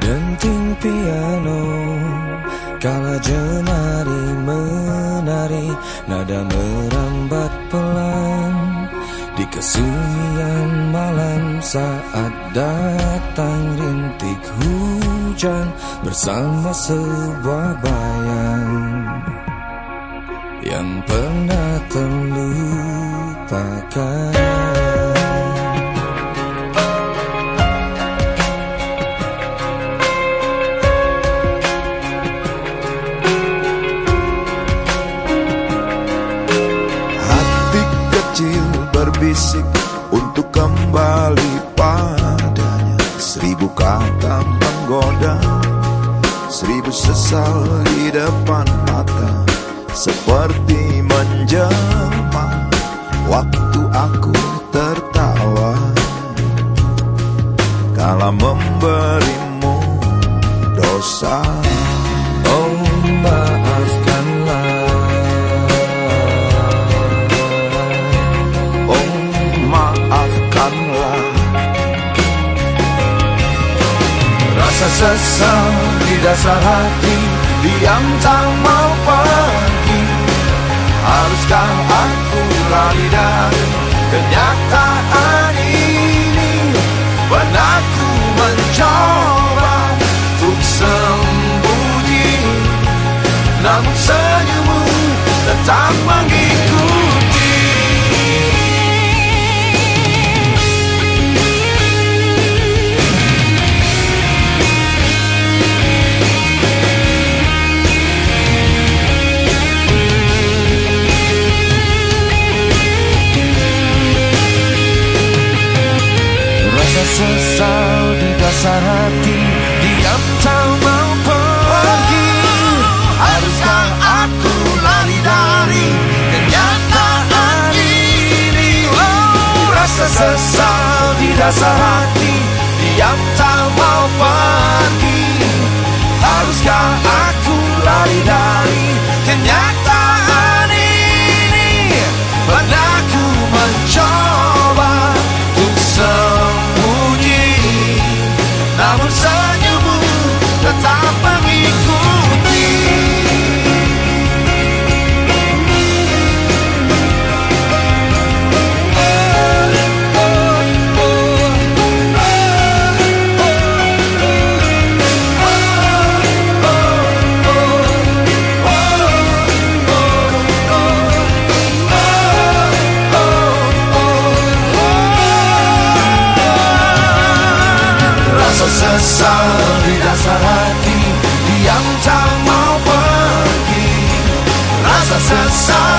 Denting piano Kala jenari menari Nada merambat pelan. Di kesunyian malam Saat datang rintik hujan Bersama sebuah bayang. Yang pernah terlupakan berbisik untuk kembali padanya. Seribu kata menggoda Seribu sesal di depan mata Seperti menjelma Waktu aku tertawa Kala Rasa sesal di dasar hati Diam tak mau pergi. Haruskah aku lari dari kenyataan ini? Pernah ku mencoba untuk sembunyi Namun senyummu tetap mengikuti sesal di dasar hati Diam tak mau pergi. Haruskah aku lari dari kenyataan ini? Oh, Rasa sesal di dasar hati Diam tak mau pergi. Haruskah aku lari dari namun senyummu mau